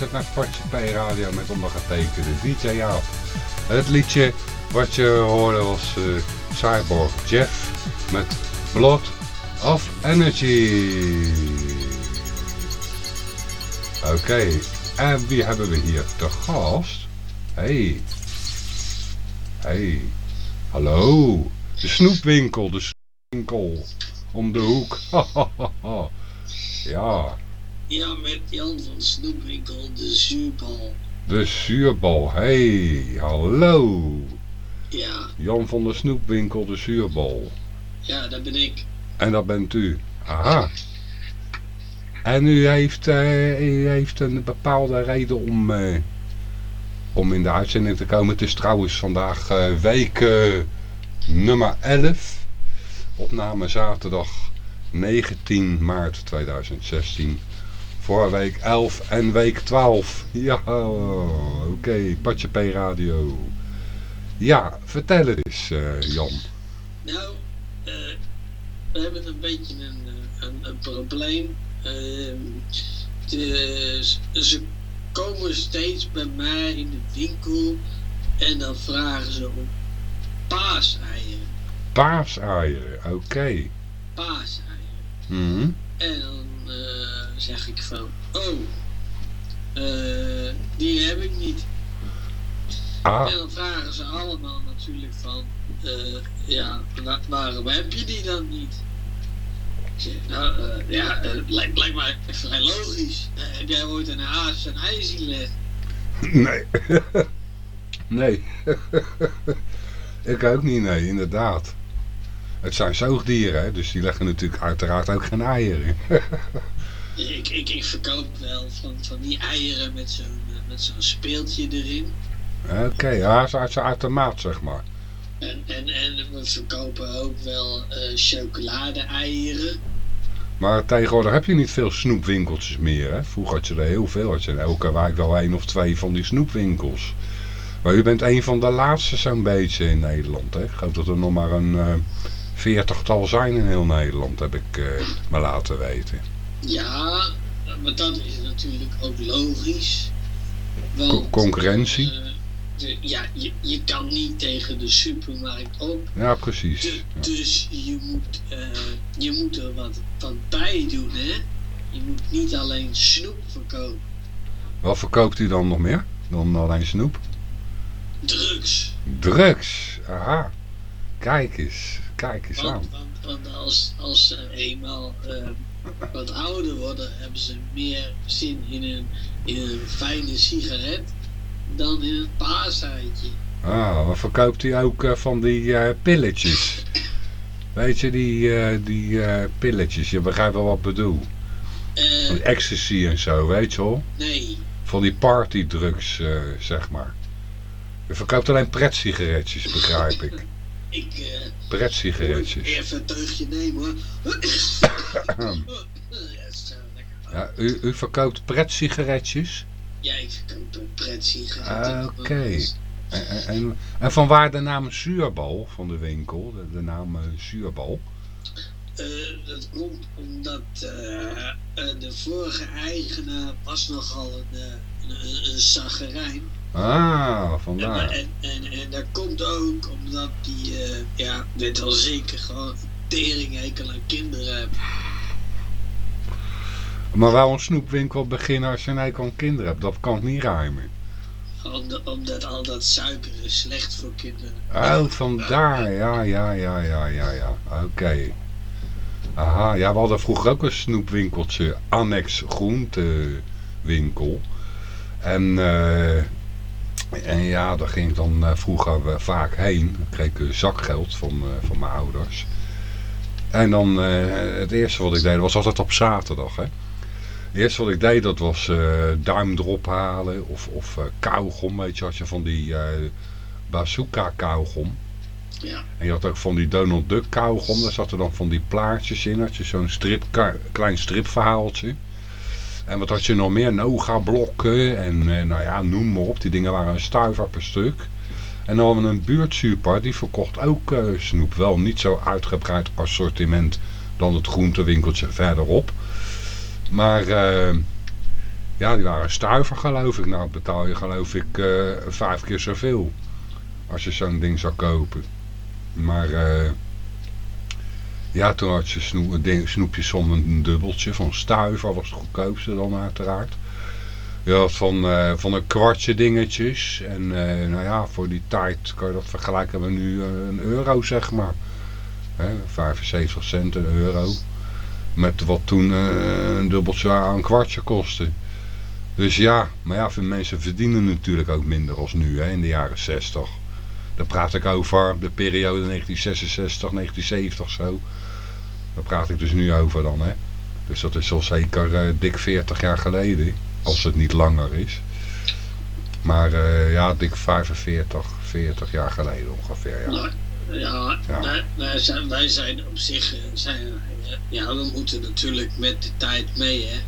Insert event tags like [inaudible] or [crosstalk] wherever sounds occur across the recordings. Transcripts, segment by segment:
luistert naar P Radio met ondergetekende DJ Jaap. Het liedje wat je hoorde was uh, Cyborg Jeff met Blood of Energy. Oké, en wie hebben we hier te gast? Hey. Hey. Hallo. De snoepwinkel, de snoepwinkel. Om de hoek. [laughs] ja. Ja, met Jan van Snoepwinkel, de zuurbal. De zuurbal, hey, hallo. Ja. Jan van de Snoepwinkel, de zuurbal. Ja, dat ben ik. En dat bent u. Aha. En u heeft, uh, u heeft een bepaalde reden om, uh, om in de uitzending te komen. Het is trouwens vandaag uh, week nummer 11. Opname zaterdag 19 maart 2016. Voor week 11 en week 12. Ja, oké. Okay. Patje P Radio. Ja, vertel het eens, Jan. Nou, we hebben een beetje een, een, een probleem Ehm, de, ze komen steeds bij mij in de winkel en dan vragen ze om paaseieren. Paaseieren, oké. Okay. Paaseieren. Mm En dan uh, zeg ik van, oh, uh, die heb ik niet. Ah. En dan vragen ze allemaal natuurlijk van, uh, ja, waarom heb je die dan niet? Nou, uh, ja, uh, lijkt, lijkt mij vrij logisch. Heb jij ooit een haas een ei zien leggen? Nee. [laughs] nee. [laughs] ik ook niet, nee, inderdaad. Het zijn zoogdieren, hè, dus die leggen natuurlijk uiteraard ook geen eieren. [laughs] ik, ik, ik verkoop wel van, van die eieren met zo'n met zo'n speeltje erin. Oké, okay, ja, uit zijn automaat, zeg maar. En, en, en we verkopen ook wel uh, chocolade-eieren. Maar tegenwoordig heb je niet veel snoepwinkeltjes meer. Hè? Vroeger had je er heel veel. Had je in elke wijk wel één of twee van die snoepwinkels. Maar u bent een van de laatste zo'n beetje in Nederland. Hè? Ik geloof dat er nog maar een uh, veertigtal zijn in heel Nederland, heb ik uh, me laten weten. Ja, maar dat is natuurlijk ook logisch. Want, Co concurrentie? Uh, ja, je, je kan niet tegen de supermarkt op. Ja, precies. De, ja. Dus je moet, uh, je moet er wat, wat bij doen, hè. Je moet niet alleen snoep verkopen. Wat verkoopt u dan nog meer dan alleen snoep? Drugs. Drugs, aha. Kijk eens, kijk eens want, aan. Want, want als, als ze eenmaal uh, wat ouder worden, hebben ze meer zin in een, in een fijne sigaret dan in een paaseitje. Ah, wat verkoopt hij ook uh, van die uh, pilletjes? [laughs] Weet je, die, uh, die pilletjes, je begrijpt wel wat ik bedoel. van ecstasy en zo, weet je wel? Nee. Van die partydrugs, zeg maar. Je verkoopt alleen pret-sigaretjes, begrijp ik. [laughs] ik... pret-sigaretjes. Even een teugje nemen, hoor. [coughs] [coughs] ja, u, u verkoopt pret-sigaretjes? Ja, ik verkoop een pret-sigaret. Ah, Oké. Okay. En, en, en, van waar de naam Zuurbal van de winkel, de, de naam uh, Zuurbal? Uh, dat komt omdat uh, de vorige eigenaar was nogal een, een, een zagerijn. Ah, vandaar. En, en, en, en, dat komt ook omdat die, ja, dit al zeker gewoon teringhekel aan kinderen heeft. Maar waarom snoepwinkel beginnen als je een hekel aan kinderen hebt? Dat kan ik niet ruimen. Omdat, omdat al dat suiker is slecht voor kinderen. Oh, vandaar. Ja, ja, ja, ja, ja, ja. Oké. Okay. Aha, ja, we hadden vroeger ook een snoepwinkeltje. Annex groentewinkel. En, uh, en ja, daar ging ik dan uh, vroeger vaak heen. Dan kreeg ik zakgeld van, van mijn ouders. En dan, het eerste wat ik deed was altijd op zaterdag, hè. Het eerste wat ik deed, dat was duim erop halen of, of kauwgom, weet je, als je van die bazooka kauwgom. Ja. En je had ook van die Donald Duck kauwgom, daar zaten dan van die plaatjes in, had je zo'n strip, klein stripverhaaltje. En wat had je nog meer? Noga blokken en nou ja, noem maar op, die dingen waren een stuiver per stuk. En dan hadden we een buurtsuper, die verkocht ook snoep, wel niet zo uitgebreid assortiment dan het groentewinkeltje verderop. Maar uh, ja, die waren stuiver geloof ik. Nou betaal je geloof ik uh, vijf keer zoveel. Als je zo'n ding zou kopen. Maar uh, ja, toen had je snoep, snoepjes zonder een dubbeltje. Van stuiver was het goedkoopste dan uiteraard. Je had van, uh, van een kwartje dingetjes. En uh, nou ja, voor die tijd kan je dat vergelijken met nu een euro zeg maar. Hè, 75 cent, een euro. Met wat toen uh, een dubbeltje aan kwartje kostte. Dus ja, maar ja, mensen verdienen natuurlijk ook minder als nu hè, in de jaren 60. Daar praat ik over de periode 1966, 1970 zo. Daar praat ik dus nu over dan hè. Dus dat is al zeker uh, dik 40 jaar geleden. Als het niet langer is. Maar uh, ja, dik 45, 40 jaar geleden ongeveer. Ja, nou, ja, ja. Wij, wij, zijn, wij zijn op zich... Zijn, ja, we moeten natuurlijk met de tijd mee hè.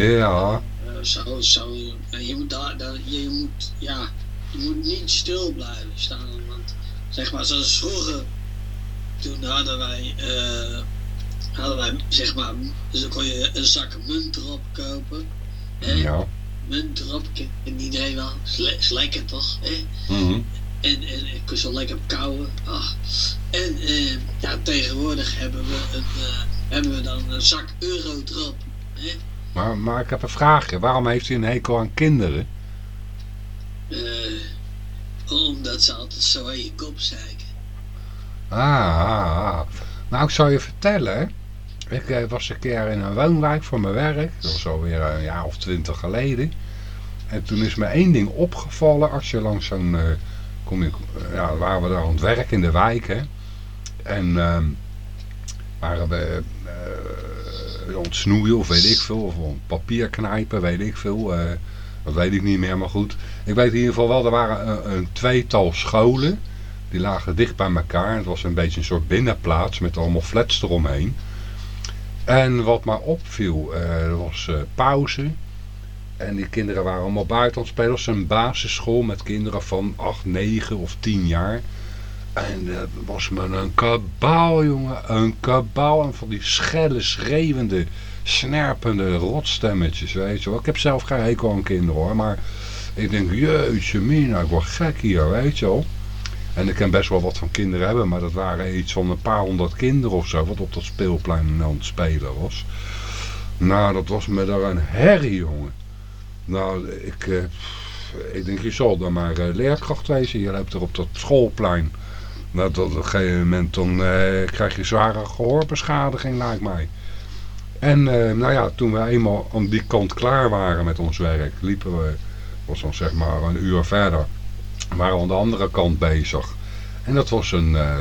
Ja. Uh, zo, zo, je moet daar, daar, je moet, ja, je moet niet stil blijven staan. Want zeg maar, zoals vroeger, toen hadden wij, uh, hadden wij, zeg maar, dus dan kon je een zak munt erop kopen. Hè? Ja. Munt erop, en iedereen wel, is lekker toch? Hè? Mm -hmm. En, en ik kon zo lekker kauwen. Ach. En uh, ja, tegenwoordig hebben we, een, uh, hebben we dan een zak euro erop. Hè? Maar, maar ik heb een vraagje. Waarom heeft u een hekel aan kinderen? Uh, omdat ze altijd zo aan je kop zeiken. Ah, ah, ah. Nou, ik zal je vertellen. Ik uh, was een keer in een woonwijk voor mijn werk. Dat was alweer een jaar of twintig geleden. En toen is me één ding opgevallen. Als je langs zo'n... Uh, kom ik, ja, waren we daar aan het werk in de wijk. Hè? En waren we ontsnoeien of weet ik veel. Of papier knijpen, weet ik veel. Dat weet ik niet meer, maar goed. Ik weet in ieder geval wel, er waren een, een tweetal scholen. Die lagen dicht bij elkaar. Het was een beetje een soort binnenplaats met allemaal flats eromheen. En wat mij opviel, uh, er was uh, pauze. En die kinderen waren allemaal buitenspelers. Een basisschool met kinderen van 8, 9 of 10 jaar. En dat was me een kabaal, jongen. Een kabaal. En van die schelle, schreeuwende, snerpende rotstemmetjes, weet je wel. Ik heb zelf geen hekel aan kinderen, hoor. Maar ik denk, jeetje mina, ik word gek hier, weet je wel. En ik kan best wel wat van kinderen hebben. Maar dat waren iets van een paar honderd kinderen of zo. Wat op dat speelplein aan het spelen was. Nou, dat was me daar een herrie, jongen. Nou, ik... Uh, ik denk, je zal dan maar uh, leerkracht wezen. Je loopt er op dat schoolplein. Nou, tot op een gegeven moment dan, uh, krijg je zware gehoorbeschadiging, lijkt mij. En uh, nou ja, toen we eenmaal aan die kant klaar waren met ons werk, liepen we, was dan zeg maar een uur verder, waren we aan de andere kant bezig. En dat was een, uh,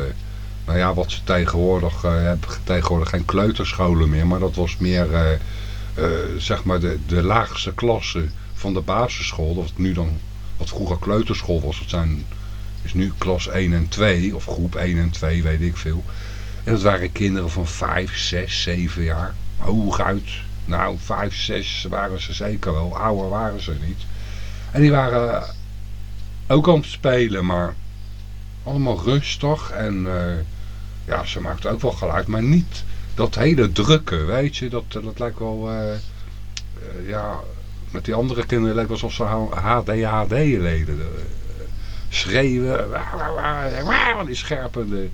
nou ja, wat ze tegenwoordig, hebben tegenwoordig geen kleuterscholen meer, maar dat was meer, zeg maar, de, de laagste klasse van de basisschool, wat nu dan, wat vroeger kleuterschool was, dat zijn is nu klas 1 en 2, of groep 1 en 2, weet ik veel. En dat waren kinderen van 5, 6, 7 jaar. Hooguit. Nou, 5, 6 waren ze zeker wel. Ouder waren ze niet. En die waren ook aan het spelen, maar allemaal rustig. En uh, ja, ze maakten ook wel geluid, maar niet dat hele drukke, weet je. Dat, dat lijkt wel, uh, uh, ja, met die andere kinderen lijkt alsof ze HDHD leden schreeuwen, die scherpende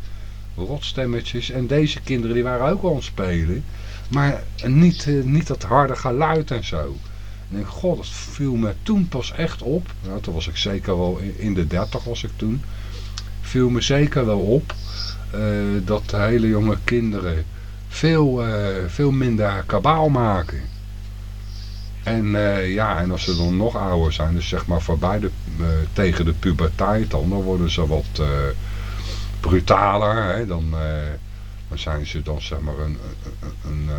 rotstemmetjes. En deze kinderen die waren ook al aan het spelen, maar niet, uh, niet dat harde geluid en zo. En ik god, dat viel me toen pas echt op. Toen was ik zeker wel, in, de dertig was ik toen. Viel me zeker wel op uh, dat hele jonge kinderen veel, uh, veel minder kabaal maken. En ja, en als ze dan nog ouder zijn, dus zeg maar voorbij de, tegen de puberteit dan, dan worden ze wat brutaler. Hè? Dan, dan zijn ze dan zeg maar een, een, een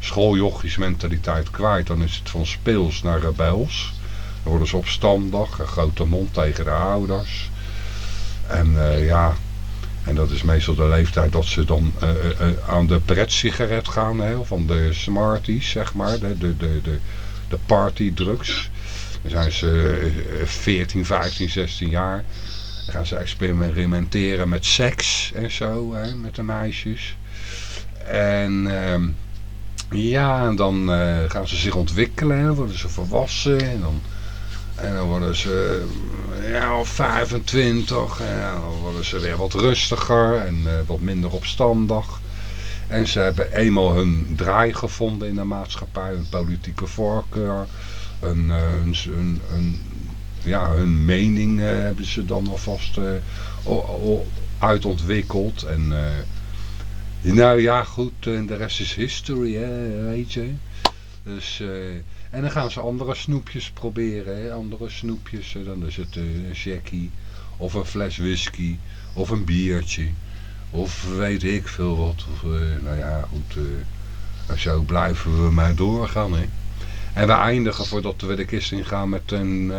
schooljochies mentaliteit kwijt. Dan is het van speels naar rebels. Dan worden ze opstandig, een grote mond tegen de ouders. En ja, en dat is meestal de leeftijd dat ze dan aan de pret-sigaret gaan, hè? van de Smarties, zeg maar, de, de, de, de de partydrugs. Dan zijn ze 14, 15, 16 jaar. Gaan ze experimenteren met seks en zo, hè, met de meisjes. En, uh, Ja, en dan uh, gaan ze zich ontwikkelen, dan worden ze volwassen en dan, en dan worden ze uh, ja, 25 en dan worden ze weer wat rustiger en uh, wat minder opstandig. En ze hebben eenmaal hun draai gevonden in de maatschappij, hun politieke voorkeur, een, een ja, hun mening hebben ze dan alvast uitontwikkeld en... Nou ja, goed, de rest is history, hè, weet je. Dus, uh, en dan gaan ze andere snoepjes proberen, hè. andere snoepjes. Dan is het uh, een jackie, of een fles whisky, of een biertje. Of weet ik veel wat. Of, uh, nou ja, goed, zo blijven we maar doorgaan, hè. En we eindigen voordat we de kist ingaan met een uh,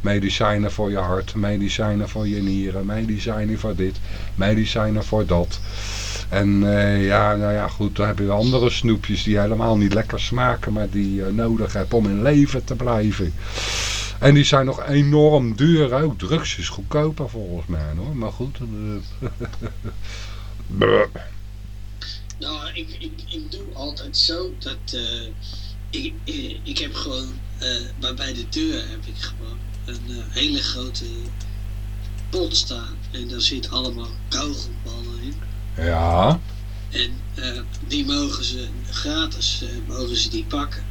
medicijnen voor je hart, medicijnen voor je nieren, medicijnen voor dit, medicijnen voor dat. En uh, ja, nou ja, goed, dan heb je andere snoepjes die helemaal niet lekker smaken, maar die je nodig hebt om in leven te blijven. En die zijn nog enorm duur ook. Drugs is goedkoper volgens mij hoor, maar goed. [laughs] nou, ik, ik, ik doe altijd zo dat ik, ik, ik, heb gewoon, maar bij de deur heb ik gewoon een hele grote pot staan. En daar zit allemaal kauwgomballen in. Ja. En uh, die mogen ze gratis uh, mogen ze die pakken.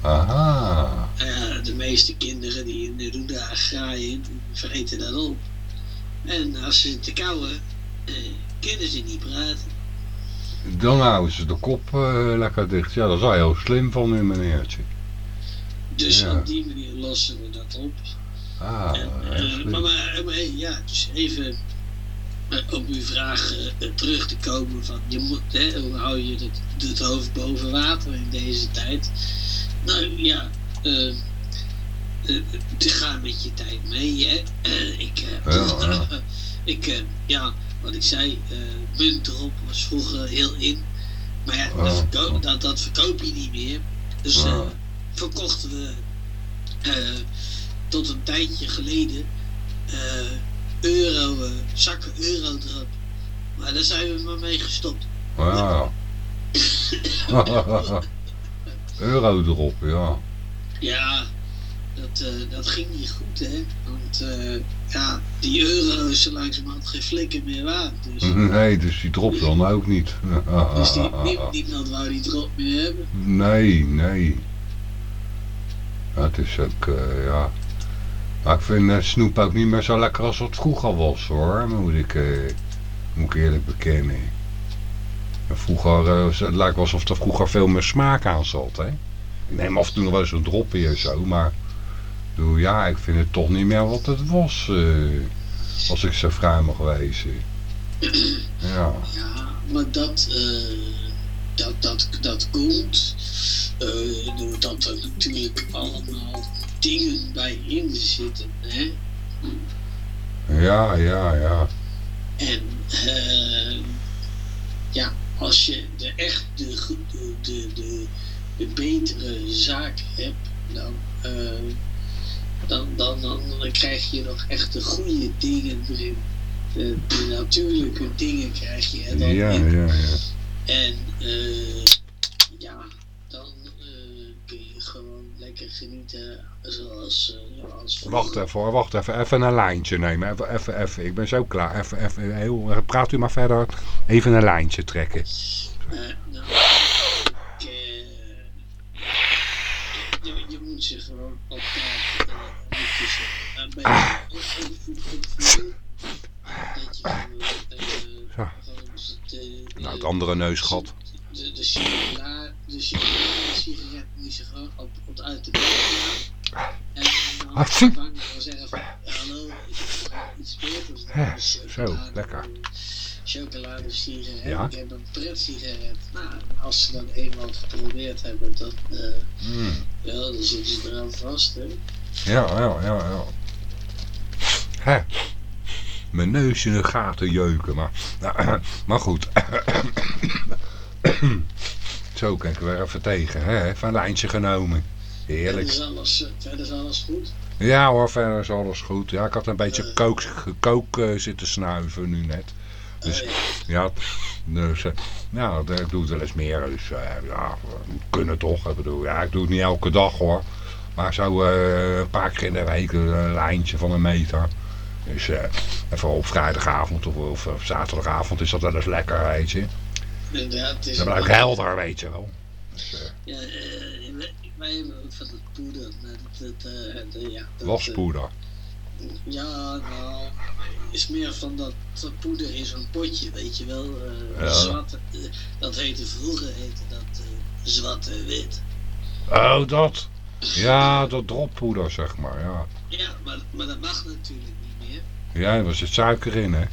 Aha. Uh, de meeste kinderen die doen daar graaien, vreten dat op. En als ze te kauwen, kunnen ze niet praten. Dan houden ze de kop lekker dicht. Ja, dat is wel heel slim van u, meneertje. Dus ja. op die manier lossen we dat op. Ah, en, maar, maar, maar, ja, dus even op uw vraag uh, terug te komen van je moet, hè, hoe hou je het, het hoofd boven water in deze tijd? Nou ja, uh, te gaan met je tijd mee. Hè? ik, ja, [laughs] ik ja, wat ik zei, munt erop was vroeger heel in. Maar ja, dat, verkoop, dat, dat verkoop je niet meer. Dus verkochten we tot een tijdje geleden euro, uh, zakken euro erop. Maar daar zijn we maar mee gestopt. [laughs] Euro erop, ja. Ja, dat, uh, dat ging niet goed, hè. Want uh, ja, die euro is zo langzamerhand geen flikker meer waard. Dus. Nee, dus die drop dan ook niet. [laughs] dus die, niemand wou die drop meer hebben. Nee, nee. Ja, het is ook, uh, ja... Maar ik vind uh, snoep ook niet meer zo lekker als het vroeger was hoor, moet ik, uh, moet ik eerlijk bekennen. Vroeger, het lijkt alsof er vroeger veel meer smaak aan zat. Hè? Ik neem af en toe nog wel eens een dropje en zo, maar ja, ik vind het toch niet meer wat het was. als ik zo vrij mag wezen. [clears throat] Ja, ja maar dat, dat, dat, dat komt doordat er natuurlijk allemaal dingen bij in zitten. Hè? Ja, ja, ja. En uh, ja, als je de echt de, de, de, de, betere zaak hebt, dan, uh, dan, dan, dan, dan krijg je nog echt de goede dingen erin. De, de natuurlijke dingen krijg je er dan ja, in. Ja, ja. En uh, ja, dan kun je gewoon lekker genieten zoals, uh, als Wacht even hoor, wacht even. Even een lijntje nemen. Even, even, even. Ik ben zo klaar. Even, even, heel, praat u maar verder. Even een lijntje trekken. Nou, ik, je, je, moet ze gewoon op ah. opvoeden. Dat je gewoon, nou, het andere neusgat. De, de, sigaret moet je gewoon op, op uit de en dan ah, [laughs] zeggen van, hallo, ik heb iets beters dan ja, Zo, lekker. Chocolade sigaret, ja? ik heb een pret sigaret. Nou, als ze dan eenmaal geprobeerd hebben, dan, uh, mm. ja, dan zitten ze eraan vast, hè. Ja, ja, ja, ja. Hè. Mijn neus in de gaten jeuken, maar, nou, [clears throat] maar goed. [clears throat] Zo, kijk we even tegen, hè. Een lijntje genomen. Heerlijk. Verder is alles, verder is alles goed? Ja hoor, verder is alles goed. Ja, ik had een beetje uh, kook, kook uh, zitten snuiven nu net. Dus ja, dus, ja, ik doe het wel eens meer. Dus ja, kunnen toch. Ik bedoel, ja, ik doe het niet elke dag hoor. Maar zo een paar keer in de week een lijntje van een meter. Dus even op vrijdagavond of, of, of, zaterdagavond is dat wel eens lekker, weet je. Inderdaad. Dan blijf ik helder, weet je wel. Dus, ja, wij hebben ook van het poeder. Dat, dat, ja, dat, Waspoeder. Ja, nou, is meer van dat poeder in zo'n potje, weet je wel. Uh, ja. zwarte, uh, dat heette vroeger heette dat uh, zwarte wit. Oh, dat. Ja, dat droppoeder, zeg maar, ja. Ja, maar, maar dat mag natuurlijk. Ja, er zit suiker in, hè?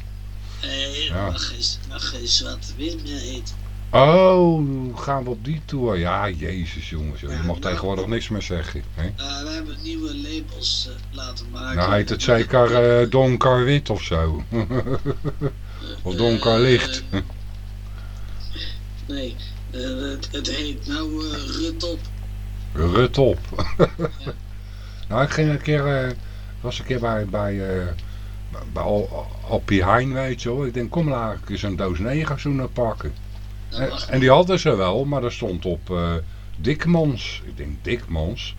Nee, Ja. dat mag mag geen zwarte wit meer heten. Oh, gaan we op die tour? Ja, jezus jongens, joh. je mag nou- tegenwoordig niks meer zeggen. Hè? Uh, we hebben nieuwe labels uh, laten maken. Nou heet het zeker uh, donker wit of zo. [laughs] of donker licht. Uh, nee, het, het, heet nou Rutop. Rut op. [laughs] nou, ik ging een keer, was een keer bij, bij, bij Al, Alpie Heijn, weet je wel. Ik denk, kom laat ik eens een doos negerzoenen pakken. En, en, die hadden ze wel, maar er stond op uh, Dikmans. Ik denk, Dikmans?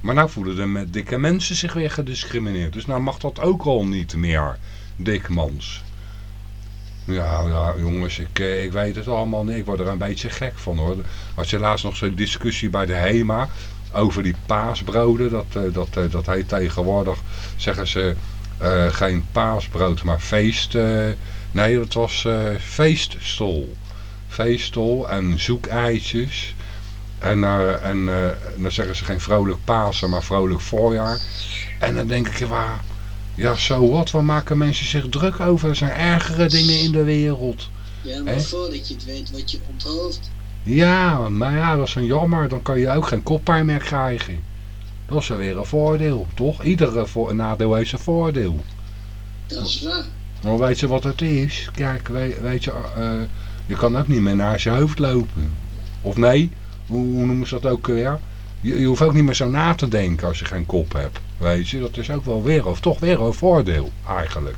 Maar nou voelen de met dikke mensen zich weer gediscrimineerd. Dus nou mag dat ook al niet meer, Dikmans. Ja, ja jongens, ik, ik weet het allemaal niet. Ik word er een beetje gek van hoor. Als je laatst nog zo'n discussie bij de HEMA over die paasbroden. Dat, dat, dat heet tegenwoordig, zeggen ze, uh, geen paasbrood, maar feest. nee, dat was feeststol. Feeststol en zoekeitjes. En, en dan zeggen ze geen vrolijk Pasen, maar vrolijk voorjaar. En dan denk ik, waar, ja, zo wat, waar maken mensen zich druk over? Er zijn ergere dingen in de wereld. Ja, maar He? voordat je het weet wat je onthoofd. Ja, maar ja, dat is een jammer. Dan kan je ook geen koppijn meer krijgen. Dat is weer een voordeel, toch? Iedere voor nadeel heeft zijn voordeel. Dat is waar. Maar weet je wat het is? Kijk, weet, weet je, uh, je kan ook niet meer naar zijn hoofd lopen. Of nee, hoe, hoe noemen ze dat ook weer? Je, je, hoeft ook niet meer zo na te denken als je geen kop hebt. Weet je, dat is ook wel weer, of toch weer een voordeel eigenlijk.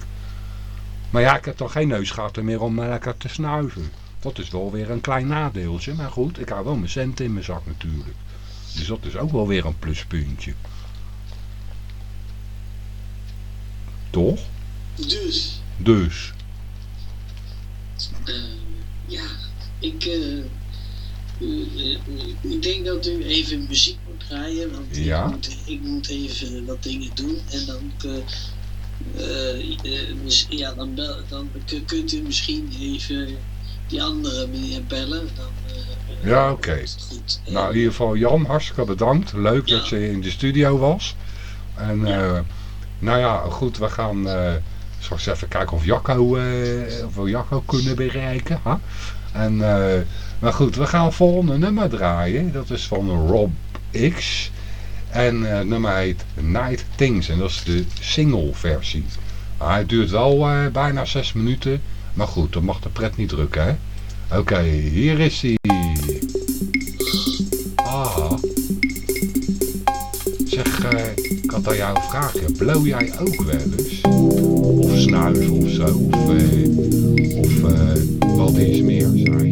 Maar ja, ik heb dan geen neusgaten meer om lekker te snuiven. Dat is wel weer een klein nadeeltje. Maar goed, ik hou wel mijn centen in mijn zak natuurlijk. Dus dat is ook wel weer een pluspuntje. Toch? Dus. Dus. Uh, ja, ik, uh, uh, ik denk dat u even muziek moet draaien. Want ja. ik, moet, ik moet even wat dingen doen. En dan, ja, dan, dan kunt u misschien even die andere meneer bellen. Dan, ja, oké. Okay. Nou, in ieder geval Jan, hartstikke bedankt. Leuk ja. dat je in de studio was. En ja. nou ja, goed, we gaan straks even kijken of Jacco, uh, of we Jacco kunnen bereiken. Huh? En, uh, maar goed, we gaan volgende nummer draaien. Dat is van Rob X. En uh, het nummer heet Night Things. En dat is de single versie. Uh, het duurt wel bijna zes minuten. Maar goed, dat mag de pret niet drukken, hè. Oké, hier is hij. Ah. Zeg, ik had aan jou vraagje. Blow jij ook wel eens? of snuif of zo. Of, uh, of uh, wat is meer, zei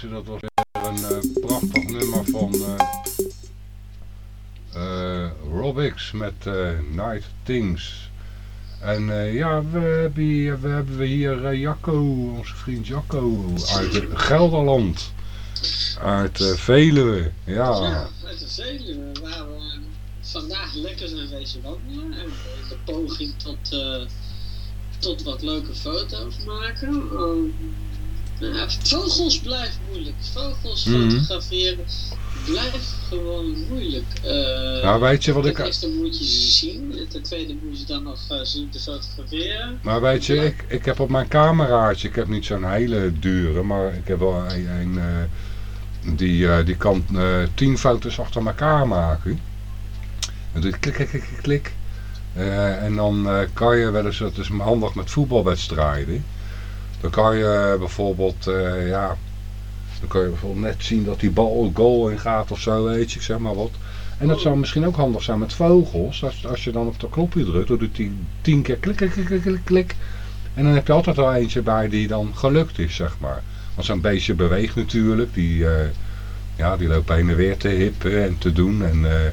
Dat was een uh, prachtig nummer van uh, Robix met Night Things. En ja, we hebben hier, we hebben hier Jacco, onze vriend Jacco uit Gelderland. Uit Veluwe, ja. Ja, uit de Veluwe, waar we vandaag lekker zijn deze wandelen. En de poging tot, tot wat leuke foto's maken. Ja, vogels blijft moeilijk. Vogels mm fotograferen blijft gewoon moeilijk. Uh, nou, weet je wat ik... Ten eerste moet je ze zien. En ten tweede moet je dan nog uh, zien te fotograferen. Maar weet je, ik, ik heb op mijn cameraatje, ik heb niet zo'n hele dure, maar ik heb wel een, een uh, die, die kan tien foto's achter elkaar maken. En doe je klik, klik, klik, klik. en dan kan je wel eens, dat is handig met voetbalwedstrijden. Dan kan je bijvoorbeeld, uh, ja, dan kan je bijvoorbeeld net zien dat die bal goal in gaat of zo, weet je, zeg maar wat. En dat zou misschien ook handig zijn met vogels. Als, als je dan op dat knopje drukt, dan doet hij tien keer klik, klik, klik, klik, klik. En dan heb je altijd wel eentje bij die dan gelukt is, zeg maar. Want zo'n beestje beweegt natuurlijk. Die, uh, ja, die loopt heen en weer te hippen en te doen. En, uh,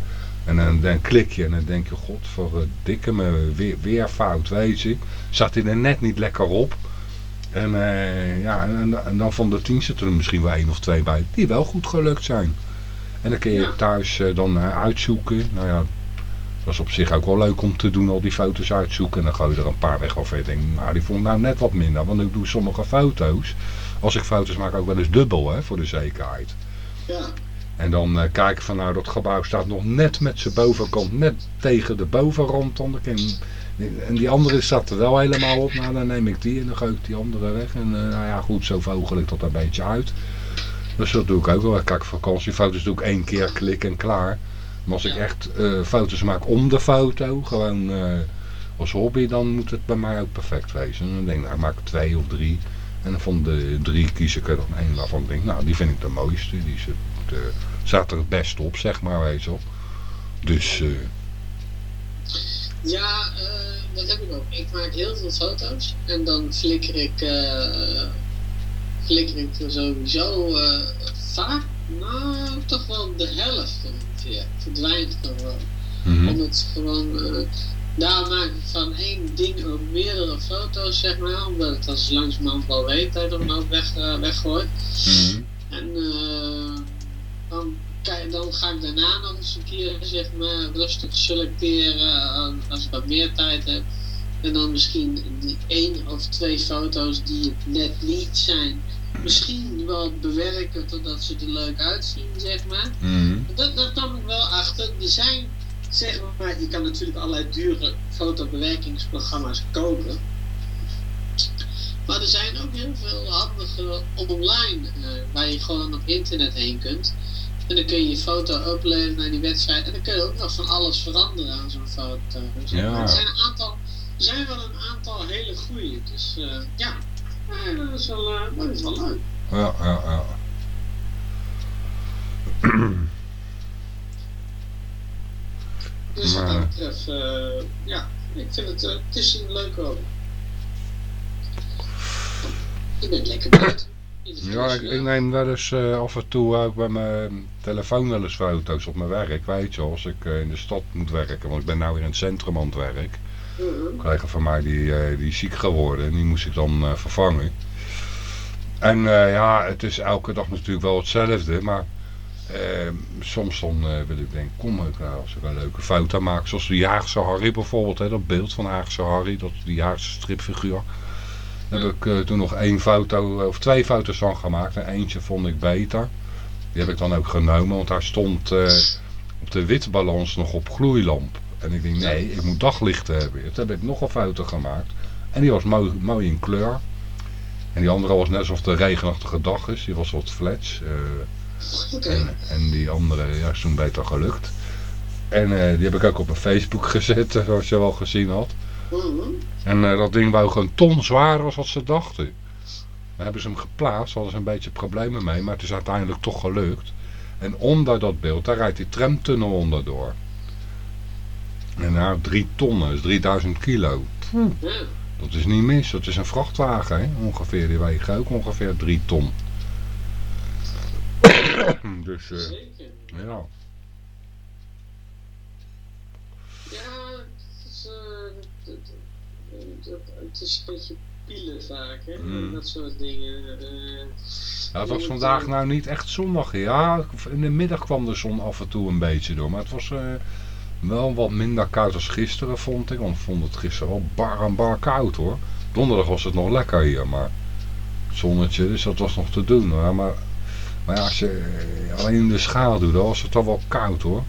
en dan, dan klik je en dan denk je, god, voor dikke me, weer, weer fout, weet je. Zat hij er net niet lekker op. En, uh, ja, en, en, dan van de tien zitten er misschien wel één of twee bij die wel goed gelukt zijn. En dan kun je thuis uh, dan uh, uitzoeken. Nou ja, dat is op zich ook wel leuk om te doen, al die foto's uitzoeken. En dan gooi je er een paar weg of je denkt, nou die vond ik nou net wat minder. Want ik doe sommige foto's, als ik foto's maak ook wel eens dubbel, hè, voor de zekerheid. Ja. En dan kijken van nou, dat gebouw staat nog net met zijn bovenkant, net tegen de bovenrand. Dan kan en die andere staat er wel helemaal op. Nou, dan neem ik die en dan gooi ik die andere weg. En uh, nou ja, goed, zo vogel ik dat een beetje uit. Dus dat doe ik ook wel. Kijk, vakantiefoto's doe ik één keer, klik en klaar. Maar als ik echt uh, foto's maak om de foto, gewoon uh, als hobby, dan moet het bij mij ook perfect wezen. En dan denk ik, nou, ik maak twee of drie. En dan van de drie kies ik er dan één waarvan ik denk, nou, die vind ik de mooiste. Die zit, staat er het best op, zeg maar, weet je wel. Dus... Ja, uh, dat heb ik ook. Ik maak heel veel foto's en dan flikker ik, uh, flikker ik sowieso uh, vaak, nou toch wel de helft ongeveer. Verdwijnt gewoon. Mm -hmm. Omdat gewoon, daar maak ik van één ding ook meerdere foto's, zeg maar. Omdat ik dat langzamerhand wel weet dat je dan ook weg, weggooit. Mm -hmm. En dan dan ga ik daarna nog eens een keer zeg maar, rustig selecteren als ik wat meer tijd heb. En dan misschien die één of twee foto's die het net niet zijn. Misschien wel bewerken totdat ze er leuk uitzien, zeg maar. Mm. Dat, dat kwam ik wel achter. Er zijn, zeg maar, je kan natuurlijk allerlei dure fotobewerkingsprogramma's kopen. Maar er zijn ook heel veel handige online, uh, waar je gewoon op internet heen kunt. En dan kun je je foto uploaden naar die wedstrijd. En dan kun je ook nog van alles veranderen aan zo'n foto. Dus ja. Er zijn een aantal, er zijn wel een aantal hele goede. Dus uh, ja, dat, is wel, uh, dat is wel leuk. Ja, ja, ja. dus wat dat betreft, uh, ja, ik vind het, het is een leuke. Je bent lekker buiten. Ja, ik, ik, neem wel eens uh, af en toe ook bij mijn telefoon wel eens foto's op mijn werk. Weet je, als ik uh, in de stad moet werken. Want ik ben nu weer in het centrum aan het werk. Mm -hmm. Collega van mij die, uh, die is ziek geworden en die moest ik dan vervangen. En ja, het is elke dag natuurlijk wel hetzelfde. Maar soms dan wil ik denken, kom ik nou als ik een leuke foto maak. Zoals de Jaagse Harry bijvoorbeeld. Hè, dat beeld van Haagse Harry, dat, die Jaagse stripfiguur. Daar heb ik uh, toen nog één foto, of twee foto's van gemaakt. En eentje vond ik beter. Die heb ik dan ook genomen, want daar stond uh, op de witbalans nog op gloeilamp. En ik denk, nee, ik moet daglicht hebben. Toen heb ik nog een foto gemaakt. En die was mooi, mooi in kleur. En die andere was net alsof het een regenachtige dag is. Die was wat flats. Uh, okay. en, en, die andere ja, is toen beter gelukt. En die heb ik ook op mijn Facebook gezet, [laughs] zoals je wel gezien had. Mhm. En uh, dat ding wou gewoon ton zwaarder als wat ze dachten. Dan hebben ze hem geplaatst, hadden ze een beetje problemen mee, maar het is uiteindelijk toch gelukt. En onder dat beeld, daar rijdt die tramtunnel onderdoor. En nou, drie tonnen, is 3000 kilo. Dat is niet mis, dat is een vrachtwagen hè? ongeveer, die wegen ook ongeveer drie ton. [coughs] dus, uh. Ja, het, is een beetje pielen vaak, hè? Mm. Dat soort dingen. Uh, ja, het was vandaag nou niet echt zonnig. Ja, in de middag kwam de zon af en toe een beetje door. Maar het was uh, wel wat minder koud als gisteren, vond ik. Want ik vond het gisteren wel bar en bar koud, hoor. Donderdag was het nog lekker hier, maar het zonnetje, dus dat was nog te doen. Hoor. Maar, maar ja, als je alleen in de schaduw, dan was het toch wel koud, hoor.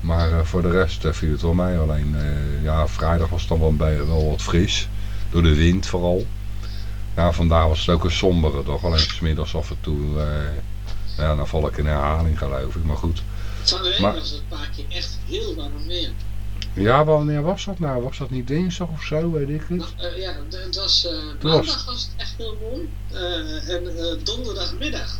Maar uh, voor de rest uh, viel het wel mee. Alleen, uh, ja, vrijdag was het dan wel, bij, wel wat fris. Door de wind vooral. Ja, vandaag was het ook een sombere dag. Alleen smiddags af en toe. ja, dan val ik in herhaling geloof ik. Maar goed. Van de week maar, was het een paar keer echt heel warm weer. Ja, wanneer was dat nou? Was dat niet dinsdag of zo, weet ik het? Nou, ja, het was... maandag was het echt heel mooi. en donderdagmiddag.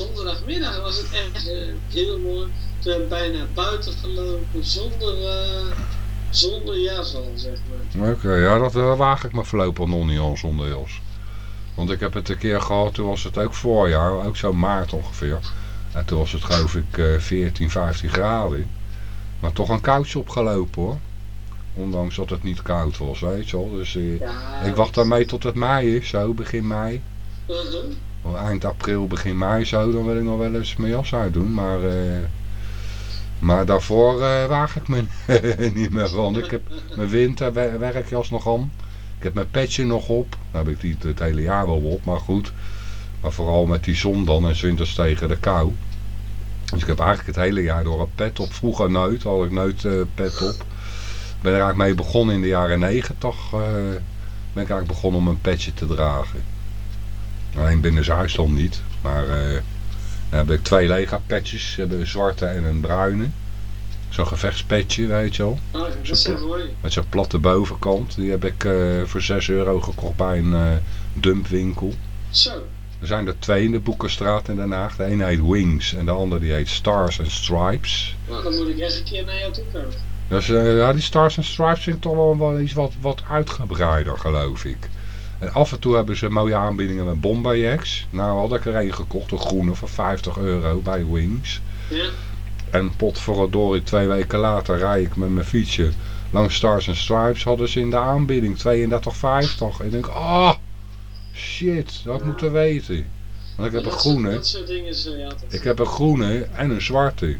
Donderdagmiddag was het echt heel mooi. Toen heb ik bijna buiten gelopen zonder, uh, zonder jas al, zeg maar. Oké, okay, ja, dat uh, waag ik me voorlopig nog niet al zonder jas. Want ik heb het een keer gehad, toen was het ook voorjaar, ook zo maart ongeveer. En toen was het geloof ik uh, 14, 15 graden. Maar toch een koudje opgelopen hoor. Ondanks dat het niet koud was, weet je wel. Dus ja, ik wacht daarmee tot het mei is, zo begin mei. -huh. Eind april, begin mei zo, dan wil ik nog wel eens mijn jas uitdoen. Maar... Uh, maar daarvoor uh, waag ik me [laughs] niet meer van. Ik heb mijn winterwerkjas nog aan. Ik heb mijn petje nog op. Dan heb ik die het hele jaar wel op, maar goed. Maar vooral met die zon dan en winters tegen de kou. Dus ik heb eigenlijk het hele jaar door een pet op. Vroeger nooit, had ik nooit uh, pet op. Ik ben er eigenlijk mee begonnen in de jaren negentig. Ben ik eigenlijk begonnen om een petje te dragen. Alleen binnen huis dan niet. Maar... Dan heb ik twee lega petjes, een zwarte en een bruine. Zo'n gevechtspetje, weet je wel. Dat is zo mooi. Met zo'n platte bovenkant. Die heb ik uh, voor 6 euro gekocht bij een uh, dumpwinkel. Zo. Er zijn er twee in de Boekenstraat in Den Haag. De ene heet Wings en de andere die heet Stars and Stripes. Nou, dan moet ik echt een keer naar jou toe komen. Dus uh, ja, die Stars and Stripes vind ik toch wel, wel iets wat, wat uitgebreider, geloof ik. En af en toe hebben ze mooie aanbiedingen met Bomberjacks. Nou had ik er een gekocht, een groene, voor 50 euro bij Wings. Ja. En potverdorie, twee weken later rijd ik met mijn fietsje langs Stars and Stripes. Hadden ze in de aanbieding 32,50. En ik denk, ah, oh, shit, dat ja. moeten weten. Want ik heb dat een groene. Dat soort dingen is ja, altijd. Ik heb een groene en een zwarte.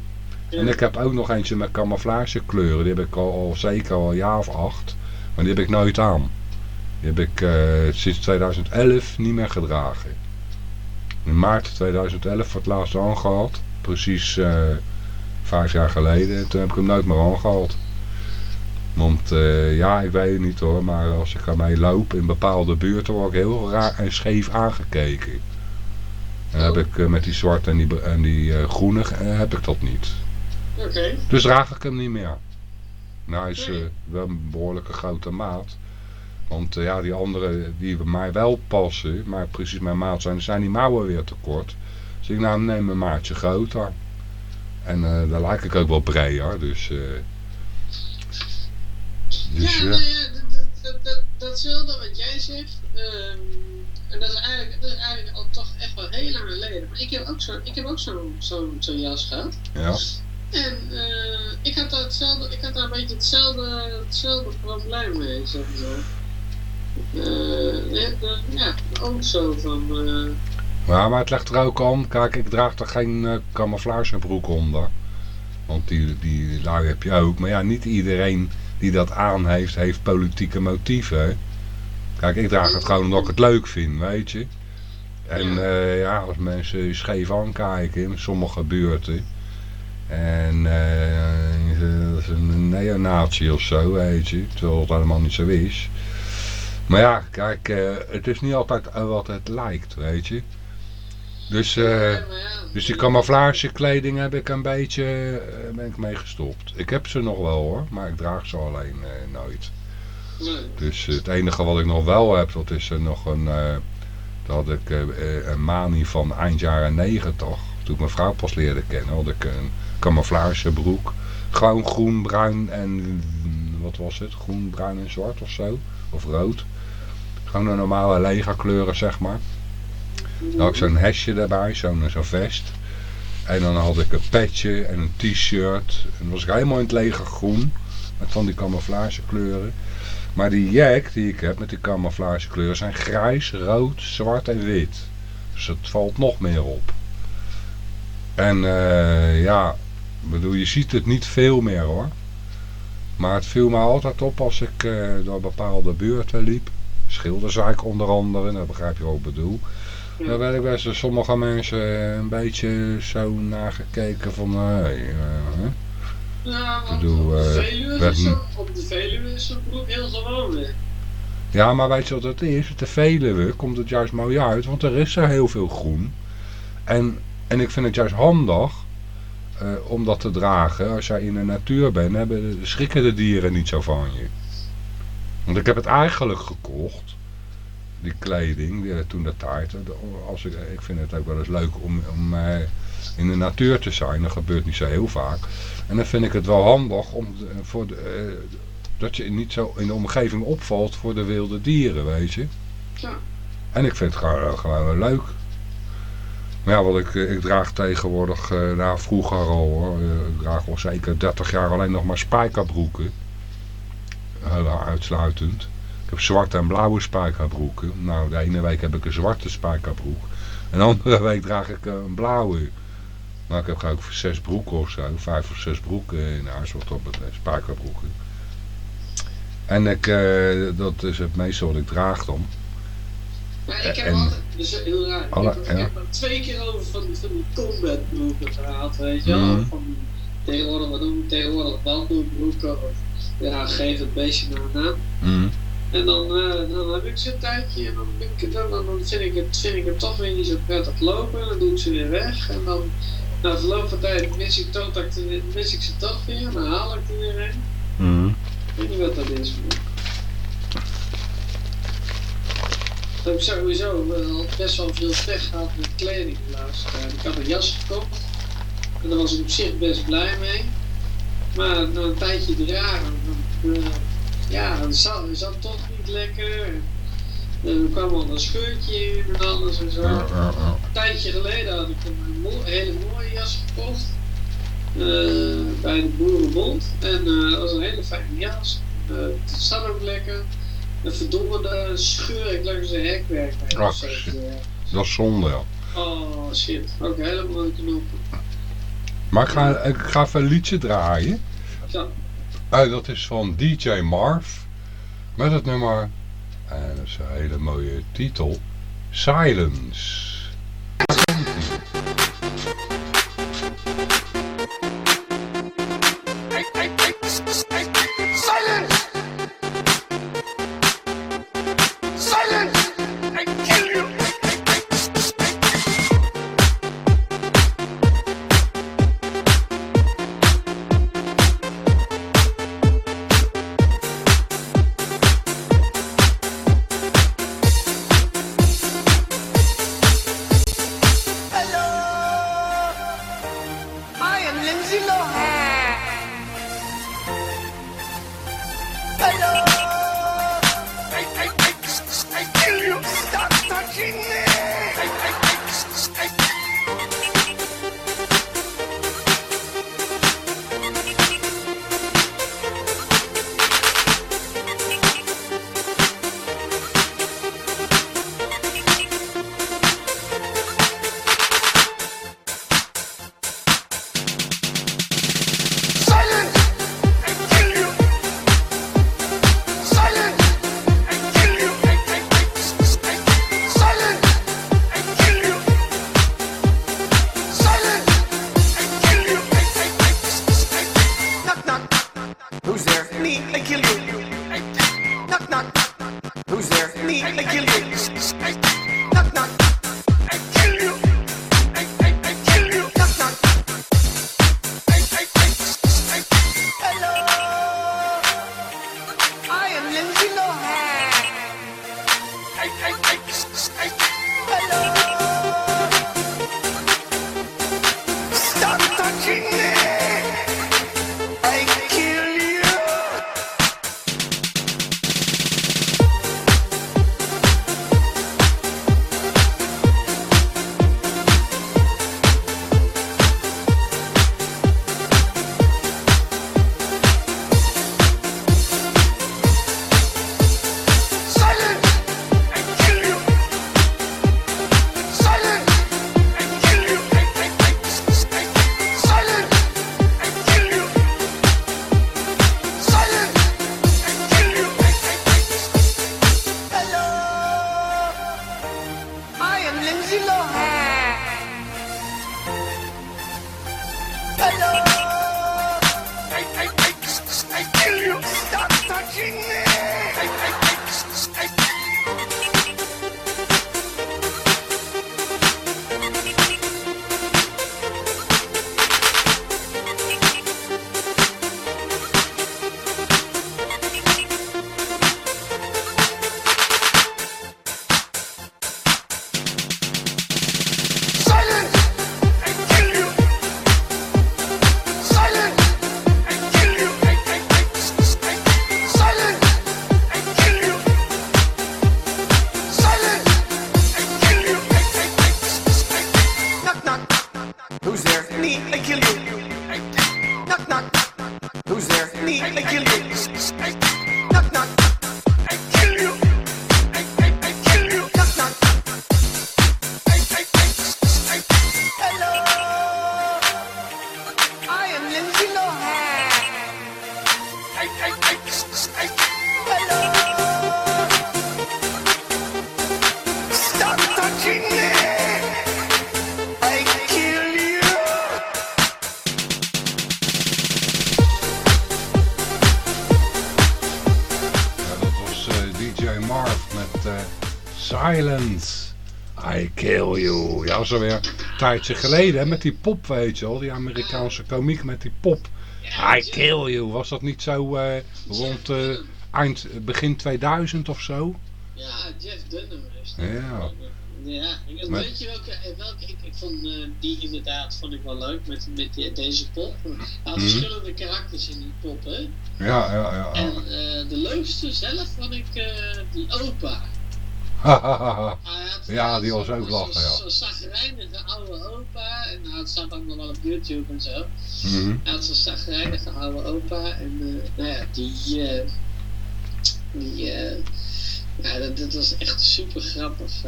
Ja. En ik heb ook nog eentje met camouflage kleuren. Die heb ik al, al zeker al een jaar of acht. Maar die heb ik nooit aan. Die heb ik uh, sinds 2011 niet meer gedragen. In maart 2011 voor het laatst aangehad. Precies uh, vijf jaar geleden. En toen heb ik hem nooit meer aangehad. Want uh, ja, ik weet het niet hoor. Maar als ik ermee loop in bepaalde buurten word ik heel raar en scheef aangekeken. En heb ik met die zwarte en die, en die groene heb ik dat niet. Okay. Dus draag ik hem niet meer. Nou hij is wel een behoorlijke grote maat. Want uh, ja, die andere die bij mij wel passen, maar precies mijn maat zijn, zijn die mouwen weer te kort. Dus ik nou, neem een maatje groter. En uh, daar lijk ik ook wel breder, dus... Uh, dus ja, nou ja, dat, dat, datzelfde wat jij zegt. Um, en dat is, eigenlijk, dat is eigenlijk al toch echt wel heel lang geleden. Maar ik heb ook zo'n zo zo'n zo zo jas gehad. Ja. En uh, ik, had daar hetzelfde, ik had daar een beetje hetzelfde, hetzelfde probleem mee, zeg maar. Uh, ja, ja, ook zo van... Ja, maar het legt er ook aan. Kijk, ik draag er geen uh, camouflagebroek onder. Want die, die lui heb je ook. Maar ja, niet iedereen die dat aan heeft, heeft politieke motieven. Kijk, ik draag het gewoon omdat ik het leuk vind, weet je. En ja, uh, ja als mensen scheef aankijken in sommige buurten. En uh, dat is een neonatie of zo, weet je. Terwijl het helemaal niet zo is. Maar ja, kijk, uh, het is niet altijd wat het lijkt, weet je. Dus, uh, dus die camouflagekleding heb ik een beetje uh, ben ik mee gestopt. Ik heb ze nog wel hoor, maar ik draag ze alleen nooit. Dus het enige wat ik nog wel heb, dat is nog een, dat had ik een manie van eind jaren 90. Toen ik mijn vrouw pas leerde kennen, had ik een camouflagebroek. Gewoon groen, bruin en, wat was het? Groen, bruin en zwart of zo. Of rood. Gewoon een normale lega kleuren, zeg maar. Dan ik zo'n hesje daarbij, zo'n zo'n vest. En dan had ik een petje en een t-shirt. En dan was ik helemaal in het leger groen. Met van die camouflagekleuren. Maar die jack die ik heb met die camouflagekleuren zijn grijs, rood, zwart en wit. Dus het valt nog meer op. En eh, ja, bedoel, je ziet het niet veel meer hoor. Maar het viel me altijd op als ik uh, door bepaalde buurten liep. Schilderswijk onder andere, dat begrijp je wat ik bedoel. Ja. Daar werd ik best door sommige mensen een beetje zo nagekeken van... Uh, ja, want bedoel, op, de Veluwe is zo, op de Veluwe is broek heel gewoon weer. Ja, maar weet je wat het is? De Veluwe komt het juist mooi uit, want er is er heel veel groen. En, en ik vind het juist handig uh, om dat te dragen. Als jij in de natuur bent, hebben, schrikken de dieren niet zo van je. Want ik heb het eigenlijk gekocht, die kleding, die, toen dat tijd. Als ik, ik vind het ook wel eens leuk om, om uh, in de natuur te zijn. Dat gebeurt niet zo heel vaak. En dan vind ik het wel handig om voor de, uh, dat je niet zo in de omgeving opvalt voor de wilde dieren, weet je. Ja. En ik vind het gewoon, gewoon wel leuk. Maar ja, wat ik, ik draag tegenwoordig, uh, nou vroeger al hoor, ik draag al zeker 30 jaar alleen nog maar spijkerbroeken. Heel uitsluitend. Ik heb zwarte en blauwe spijkerbroeken. Nou, de ene week heb ik een zwarte spijkerbroek. En de andere [laughs] week draag ik een blauwe. Maar ik heb ook zes broeken of zo. Vijf of zes broeken in huis wat op betreft. Spijkerbroeken. En ik, uh, dat is het meeste wat ik draag dan. Maar ik heb en, altijd, dus heel raar, alle, ik, heb, ja. twee keer over van, van die combat broeken gehaald, weet je wel. Mm. Van, tegenwoordig, wat doen tegenwoordig, wandelbroeken of ja, geef het beestje maar een naam. Mm. En dan, uh, dan heb ik ze een tijdje en dan, ik het, dan, dan vind, ik het, vind ik het toch weer niet zo prettig lopen. En dan doe ik ze weer weg. En dan na verloop van tijd mis ik, tot, mis ik ze toch weer. En dan haal ik er weer een. Mm. Ik weet niet wat dat is. Maar... Ik heb sowieso wel best wel veel pech gehad met kleding de laatste tijd. Ik had een jas gekocht. En daar was ik op zich best blij mee. Maar na een tijdje dragen, uh, ja, het zat, het zat toch niet lekker. Er kwam al een scheurtje in en alles en zo. Ja, ja, ja. Een tijdje geleden had ik een mo hele mooie jas gekocht. Uh, bij de Boerenbond. En uh, dat was een hele fijne jas. Uh, het zat ook lekker. Een verdomme scheur ik langs de hekwerk. Ach, shit. Dat is zonde, ja. Oh shit, ook helemaal in knoppen. Maar ik ga, ik ga even een liedje draaien. Ja. Uh, dat is van DJ Marv. Met het nummer, en dat is een hele mooie titel, Silence. Tijdje geleden met die pop, weet je wel. Die Amerikaanse komiek met die pop. I kill you. Was dat niet zo uh, rond uh, eind, begin 2000 of zo? Ja, Jeff Dunham is Ja. Ja, ik, weet je welke, welke ik, ik vond eh, die inderdaad vond ik wel leuk met, met die- deze pop. Hij had Mhm. verschillende karakters in die pop, hè. Ja, ja, ja. En eh, de leukste zelf vond ik eh, die opa. [laughs] Ja, die was ook lachen, ja. Zo'n zagrijnige oude opa. En nou, het staat allemaal wel op YouTube en zo. Mhm. Hij had zo'n zagrijnige oude opa. En eh, nou ja, die... eh, die eh, ja, dat, dat was echt super grappig.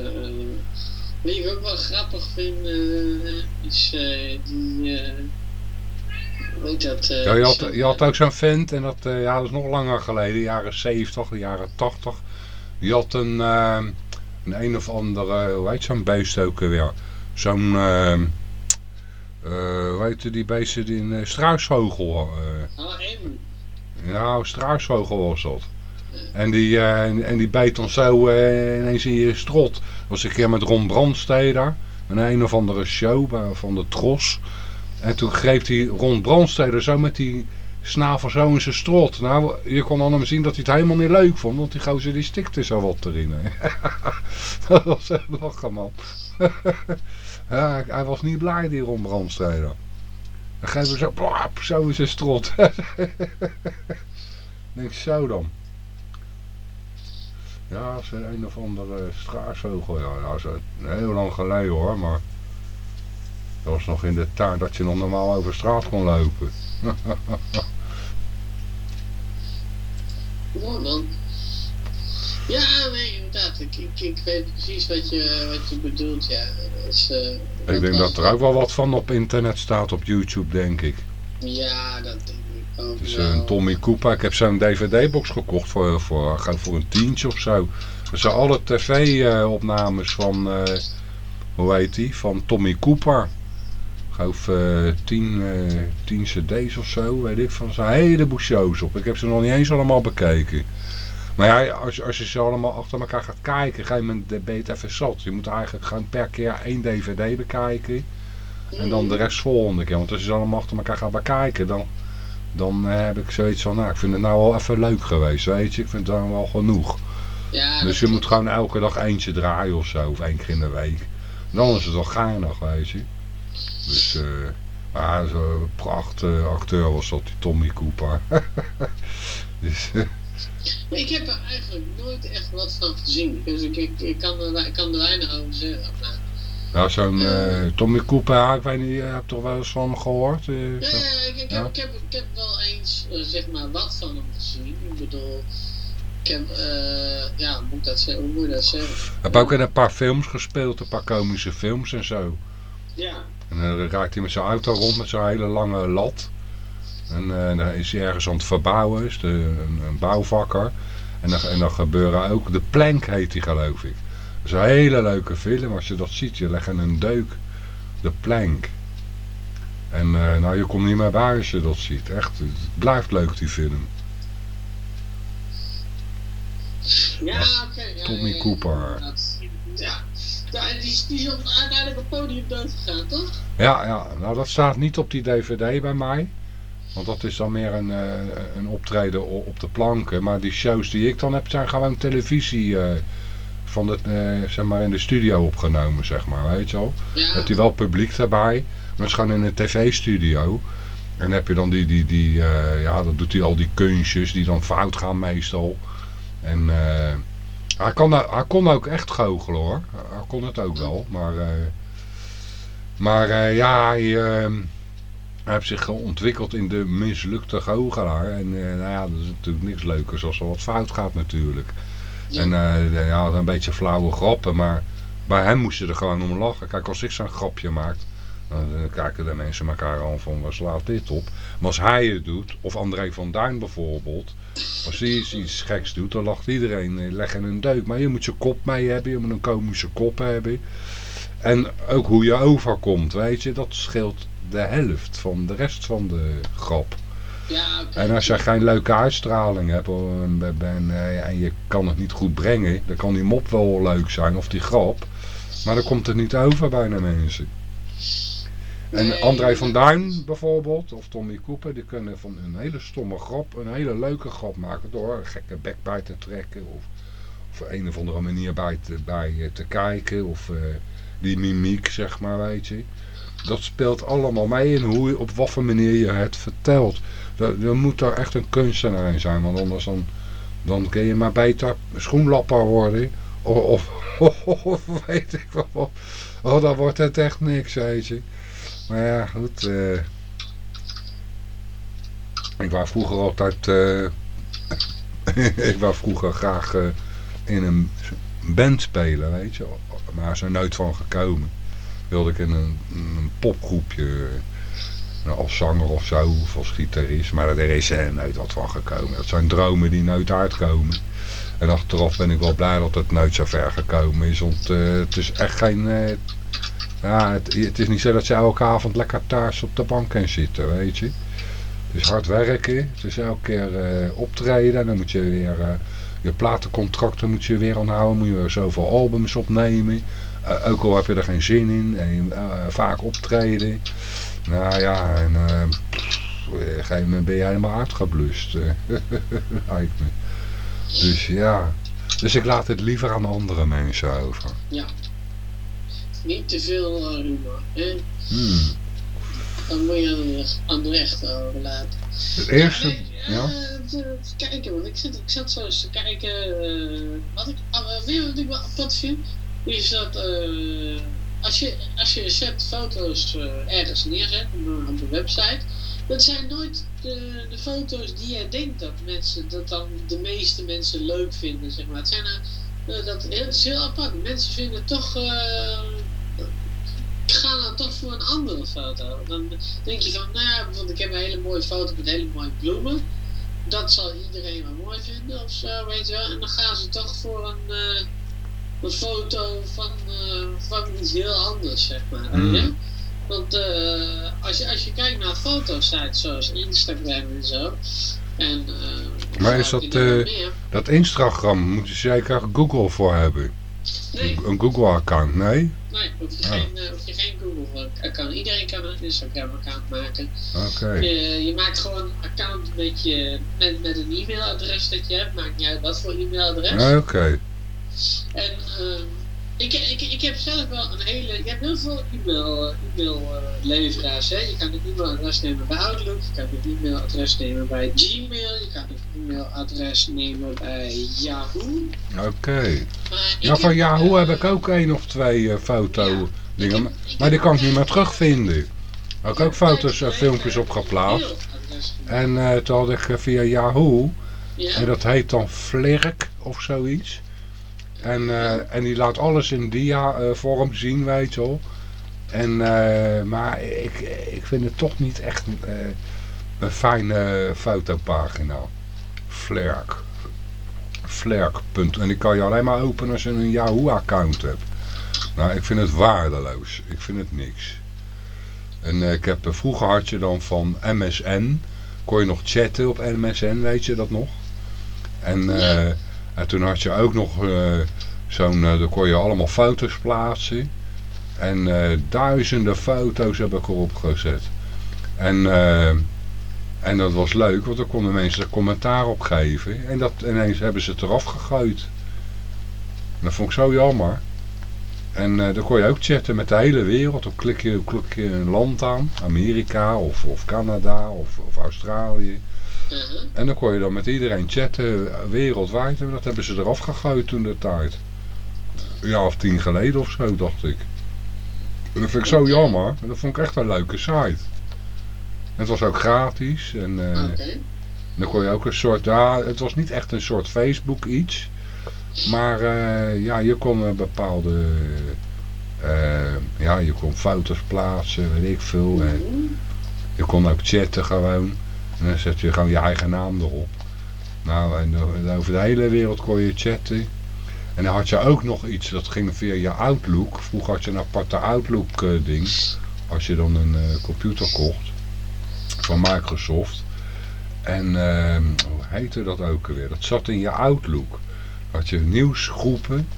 wat ik ook wel grappig vind, is eh, die... weet dat? eh, Ja, je, had, je had ook zo'n vent, en dat, ja, dat is nog langer geleden, jaren 70, de jaren 80. Die had een, eh, een een of andere, hoe heet zo'n beest ook weer? Zo'n, eh, eh, hoe heette die beesten, die een eh, struisvogel. eh, Oh, ja, een struisvogel was dat. En die, en, en die bijt dan zo ineens in je strot. Dat was een keer met Ron Brandsteder. Een een of andere show van de Tros. En toen greep die Ron Brandsteder zo met die snavel zo in zijn strot. Nou, je kon aan hem zien dat hij het helemaal niet leuk vond. Want die gozer die stikte zo wat erin. [laughs] dat was echt lachen man. [laughs] hij was niet blij die Ron. Dan geef hem zo, zo in zijn strot. [laughs] Denk zo dan. Ja, is een of andere straasvogel. Ja, dat is heel lang geleden hoor, maar dat was nog in de tijd dat je nog normaal over straat kon lopen. [laughs] Mooi man. Ja, nee, inderdaad. Ik, ik, ik weet precies wat je, wat je bedoelt, ja. Dat is, eh, Ik denk dat er ook wel wat van op internet staat, op YouTube denk ik. Ja, dat denk ik ook Het is wel. een Tommy Cooper. Ik heb zo'n dvd-box gekocht voor, voor, voor een tientje of zo. Er zijn alle tv-opnames van, eh, hoe heet die, van Tommy Cooper. Geloof eh, tien, eh, tien cd's of zo, weet ik van. Zijn een heleboel shows op. Ik heb ze nog niet eens allemaal bekeken. Maar ja, als, als je ze allemaal achter elkaar gaat kijken, op een gegeven moment ben je het even zat. Je moet eigenlijk gewoon per keer één dvd bekijken. En dan de rest volgende keer. Want als je ze allemaal achter elkaar gaat bekijken, dan, dan heb ik zoiets van, nou, ik vind het nou wel even leuk geweest, weet je. Ik vind het dan wel genoeg. Ja, Dus je moet gewoon elke dag eentje draaien of zo, of één keer in de week. Dan is het wel geinig, weet je. Dus, eh, maar zo'n prachtige acteur was dat, die Tommy Cooper. [laughs] dus, eh, ik heb er eigenlijk nooit echt wat van gezien. Dus ik, ik, ik, kan, er, ik kan er weinig over zeggen. Maar, nou, zo'n eh, Tommy Cooper, ik weet niet, je hebt toch wel eens van hem gehoord? eh, ja, ik, ik, Ja? Heb, ik, heb, ik heb wel eens eh, zeg maar wat van hem gezien. Ik bedoel, ik heb, eh, ja, hoe moet dat zeggen? Hoe moet je dat zeggen? Ik heb ook in een paar films gespeeld, een paar komische films en zo. Ja, En dan raakt hij met zijn auto rond met zo'n hele lange lat. En eh, dan is hij ergens aan het verbouwen, is de, een, een bouwvakker. En dan, en dan gebeuren ook, de plank heet die geloof ik. Dat is een hele leuke film, als je dat ziet, je legt een deuk, de plank. En eh, nou, je komt niet meer bij als je dat ziet, echt. Het blijft leuk die film. ja oké. ja, Tommy ja, ja, Cooper. dat- ja die, is- die is op, uiteindelijk op het podium dood gegaan, toch? Ja, ja, nou dat staat niet op die dvd bij mij. Want dat is dan meer een, eh, een optreden op de planken. Maar die shows die ik dan heb zijn gewoon televisie eh, van de, eh, zeg maar in de studio opgenomen, zeg maar, weet je wel. Ja, Heb je wel publiek daarbij, maar het is gewoon in een tv-studio. En heb je dan die, die, die ja, dan doet hij al die kunstjes die dan fout gaan meestal. En eh, hij, kan, hij kon ook echt goochelen hoor. Hij kon het ook wel, maar... eh, maar eh, ja, hij, eh, hij heeft zich ontwikkeld in de mislukte goochelaar. En nou ja, dat is natuurlijk niks leukers als er wat fout gaat natuurlijk. Ja. En eh, ja, een beetje flauwe grappen, maar bij hem moest je er gewoon om lachen. Kijk, als ik zo'n grapje maak, dan eh, kijken de mensen elkaar aan van waar slaat dit op. Maar als hij het doet, of André van Duin bijvoorbeeld, als hij iets, geks doet, dan lacht iedereen, eh, leg in een deuk. Maar je moet je kop mee hebben, je moet een komische kop hebben. En ook hoe je overkomt, weet je, dat scheelt de helft van de rest van de grap. Ja. En als je geen leuke uitstraling hebt en, en, en je kan het niet goed brengen, dan kan die mop wel leuk zijn of die grap. Maar dan komt het niet over bij de mensen. En André van. Duin bijvoorbeeld, of Tommy Cooper, die kunnen van een hele stomme grap een hele leuke grap maken door een gekke bek bij te trekken of, op een of andere manier bij te, eh, te kijken of eh, die mimiek zeg maar weet je. Dat speelt allemaal mee in hoe je, op wat voor manier je het vertelt. Er, moet daar echt een kunstenaar in zijn, want anders dan, dan kun je maar beter schoenlapper worden [laughs] of, of, weet ik wat. Oh, dan wordt het echt niks, weet je. Maar ja, goed. eh ik wou vroeger altijd... eh, [laughs] ik wou vroeger graag eh, in een band spelen, weet je. Maar is er nooit van gekomen. Wilde ik in een, een popgroepje als zanger of zo, of als gitarist. Maar er is er nooit wat van gekomen. Dat zijn dromen die nooit uitkomen. En achteraf ben ik wel blij dat het nooit zo ver gekomen is. Want het is echt geen... ja, het, is niet zo dat je elke avond lekker thuis op de bank kan zitten, weet je. Het is hard werken. Het is elke keer eh, optreden. En dan moet je weer... eh, je platencontracten moet je weer aanhouden. Moet je weer zoveel albums opnemen. Eh, ook al heb je er geen zin in. En vaak optreden. Nou ja, en... op een gegeven moment ben je helemaal uitgeblust. [laughs] lijkt me. Dus ja. Dus ik laat het liever aan andere mensen over. Niet te veel eh, humor. Hè? Hmm. Dan moet je aan de, aan de rechter overlaten. Het eerste... Nee, ja? eh, even kijken, want ik zat, ik zat zo eens te kijken. eh, wat ik, wat ik wel apart vind, is dat eh, als, je, als je set foto's eh, ergens neerzet op een website, dat zijn nooit de, de foto's die jij denkt dat mensen, dat dan de meeste mensen leuk vinden, zeg maar. Het zijn er, eh, dat, het is heel apart. Mensen vinden toch, eh, gaan dan toch voor een andere foto. Dan denk je van, nou ja, bijvoorbeeld ik heb een hele mooie foto met hele mooie bloemen. Dat zal iedereen wel mooi vinden of zo, weet je wel. En dan gaan ze toch voor een, eh, een foto van, eh, van iets heel anders, zeg maar. Hmm. Want eh, als, je, als je kijkt naar fotosites zoals Instagram en zo. En, Maar is dat. Dat Instagram moet je zeker Google voor hebben. Nee, Een Google-account, nee? nee, hoef je, Oh. geen, eh, hoef je geen Google-account. Iedereen kan een Instagram-account maken. Oké. Je, je maakt gewoon een account met, je, met, met een e-mailadres dat je hebt. Maakt niet uit wat voor e-mailadres. Oké. En ehm, ik, ik, ik heb zelf wel een hele. Je hebt heel veel e-mail, eh, e-mail-leveraars. hè. Je kan een e-mailadres nemen bij Outlook. Je kan een e-mailadres nemen bij Gmail. Je kan een e-mailadres nemen bij Yahoo. Oké. Ik Ja, van heb, Yahoo eh, heb ik ook één of twee eh, foto Ja, dingen. ik Maar, heb- ik maar die kan ik niet meer terugvinden. Heb ik ook foto's en filmpjes eh, opgeplaatst. En eh, toen had ik eh, via Yahoo, Ja, en dat heet dan Flerk of zoiets. En, eh, en die laat alles in dia-vorm zien, weet je wel. En, eh, maar ik, ik vind het toch niet echt eh, een fijne fotopagina. Flerk. Flerk. En die kan je alleen maar openen als je een Yahoo-account hebt. Nou, ik vind het waardeloos. Ik vind het niks. En eh, ik heb, eh, vroeger had je dan van MSN, kon je nog chatten op MSN, weet je dat nog? En, eh, en toen had je ook nog eh, zo'n, eh, daar kon je allemaal foto's plaatsen. En eh, duizenden foto's heb ik erop gezet. En, en dat was leuk, want dan konden mensen er commentaar op geven. En dat, ineens hebben ze het eraf gegooid. Dat vond ik zo jammer. En dan kon je ook chatten met de hele wereld. Dan klik je, klik je een land aan. Amerika of, of Canada of, of Australië. Uh-huh. En dan kon je dan met iedereen chatten wereldwijd. En dat hebben ze eraf gegooid toen de tijd. Jaar of tien geleden of zo, dacht ik. En dat vind ik zo jammer. Dat vond ik echt een leuke site. En het was ook gratis. En eh, Oké. dan kon je ook een soort... Ja, het was niet echt een soort Facebook iets. Maar eh, ja, je kon een bepaalde... eh, ja, je kon foto's plaatsen, weet ik veel. En Mhm. je kon ook chatten gewoon. En dan zet je gewoon je eigen naam erop. Nou, en o- over de hele wereld kon je chatten. En dan had je ook nog iets, dat ging via je Outlook. Vroeger had je een aparte Outlook eh, ding. Als je dan een eh, computer kocht. Van Microsoft. En ehm, hoe heette dat ook alweer? Dat zat in je Outlook. Had je nieuwsgroepen.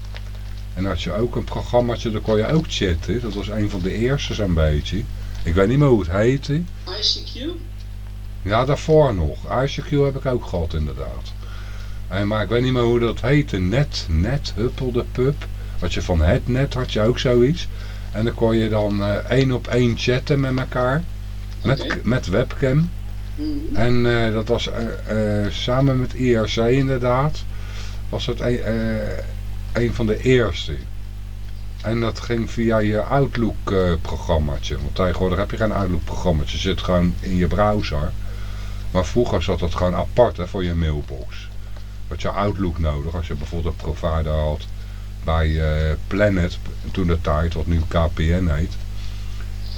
En had je ook een programmaatje, daar kon je ook chatten. Dat was een van de eerste zo'n beetje. Ik weet niet meer hoe het heette. ICQ? Ja, daarvoor nog. ICQ heb ik ook gehad inderdaad. En, maar ik weet niet meer hoe dat heette. Net, net, huppel de pub. Had je van het net had je ook zoiets. En dan kon je dan uh, één op één chatten met elkaar. Met, met webcam. Mhm. En eh, dat was eh, eh, samen met IRC inderdaad. Was het een, eh, een van de eerste. En dat ging via je Outlook eh, programmaatje. Want tegenwoordig heb je geen Outlook programmaatje. Je zit gewoon in je browser. Maar vroeger zat dat gewoon apart hè, voor je mailbox. Had je Outlook nodig als je bijvoorbeeld een provider had bij eh, Planet. Toen de tijd, wat nu KPN heet.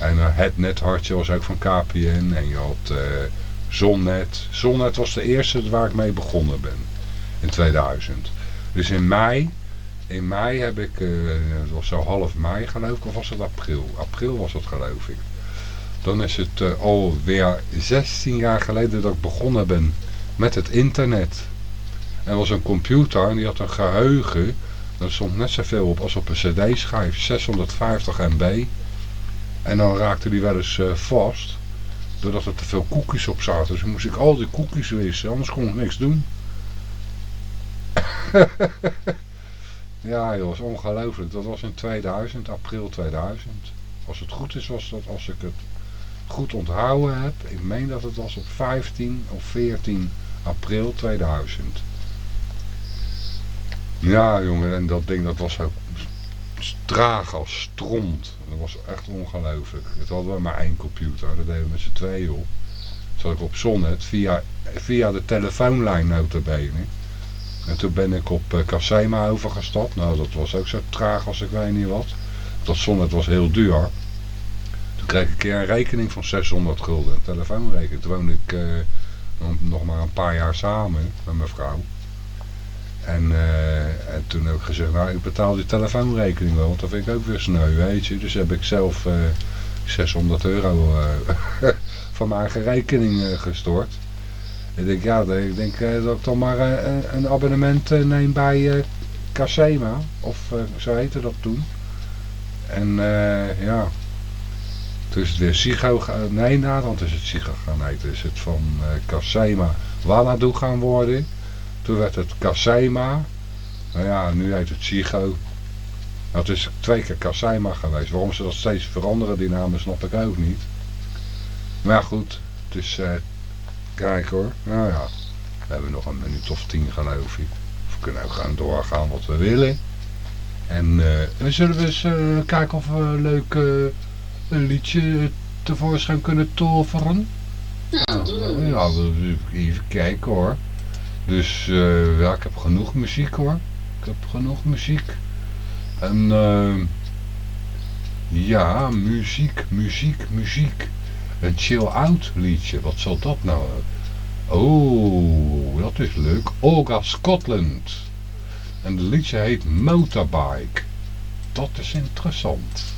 En eh, het net hartje was ook van KPN. En je had eh, Zonnet. Zonnet was de eerste waar ik mee begonnen ben. In 2000. Dus in mei. In mei heb ik, het was zo half mei geloof ik, of was het april? April was het geloof ik. Dan is het eh, alweer 16 jaar geleden dat ik begonnen ben met het internet. Er was een computer en die had een geheugen. Er stond net zoveel op als op een cd-schijf, 650 MB. En dan raakte die wel eens eh, vast, doordat er te veel koekjes op zaten. Dus moest ik al die koekjes wissen, anders kon ik niks doen. [laughs] ja, dat was ongelooflijk. Dat was in 2000, april 2000. Als het goed is, was dat als ik het goed onthouden heb. Ik meen dat het was op 15 of 14 april 2000. Ja, jongen, en dat ding dat was ook traag als stront. Dat was echt ongelooflijk. Het hadden we maar één computer, dat deden we met z'n tweeën op. Zat ik op Sonnet via, via de telefoonlijn notabene. En toen ben ik op Casema overgestapt. Nou, dat was ook zo traag als ik weet niet wat. Dat Sonnet was heel duur. Kreeg ik een keer een rekening van 600 gulden. Een telefoonrekening. Toen woonde ik uh, nog maar een paar jaar samen met mijn vrouw. En, uh, en toen heb ik gezegd, nou ik betaal die telefoonrekening wel, want dat vind ik ook weer sneu, weet je. Dus heb ik zelf uh, 600 euro uh, [laughs] van mijn eigen rekening gestort. Ik denk, ja, ik denk dat ik dan maar een abonnement neem bij Casema, of zo heette dat toen. En ja, toen is het weer Sigo, nee, Nederland is het Sigo gaan is het van Casema Wanadu gaan worden. Toen werd het Casema. Nou ja, nu heet het Sigo. Het is twee keer Casema geweest. Waarom ze dat steeds veranderen, die namen, snap ik ook niet. Maar goed, het is... Uh, kijk hoor. Nou ja, we hebben nog een minuut of tien geloof ik. Of we kunnen ook gaan doorgaan wat we willen. En uh, we zullen eens uh, kijken of we een leuk een liedje tevoorschijn kunnen toveren. Ja, doe dat. Ja, even kijken hoor. Dus uh, ja, ik heb genoeg muziek hoor. Ik heb genoeg muziek. En uh, ja, muziek, muziek, muziek. Een chill-out liedje, wat zal dat nou? Oh, dat is leuk. Olga Scotland. En het liedje heet Motorbike. Dat is interessant.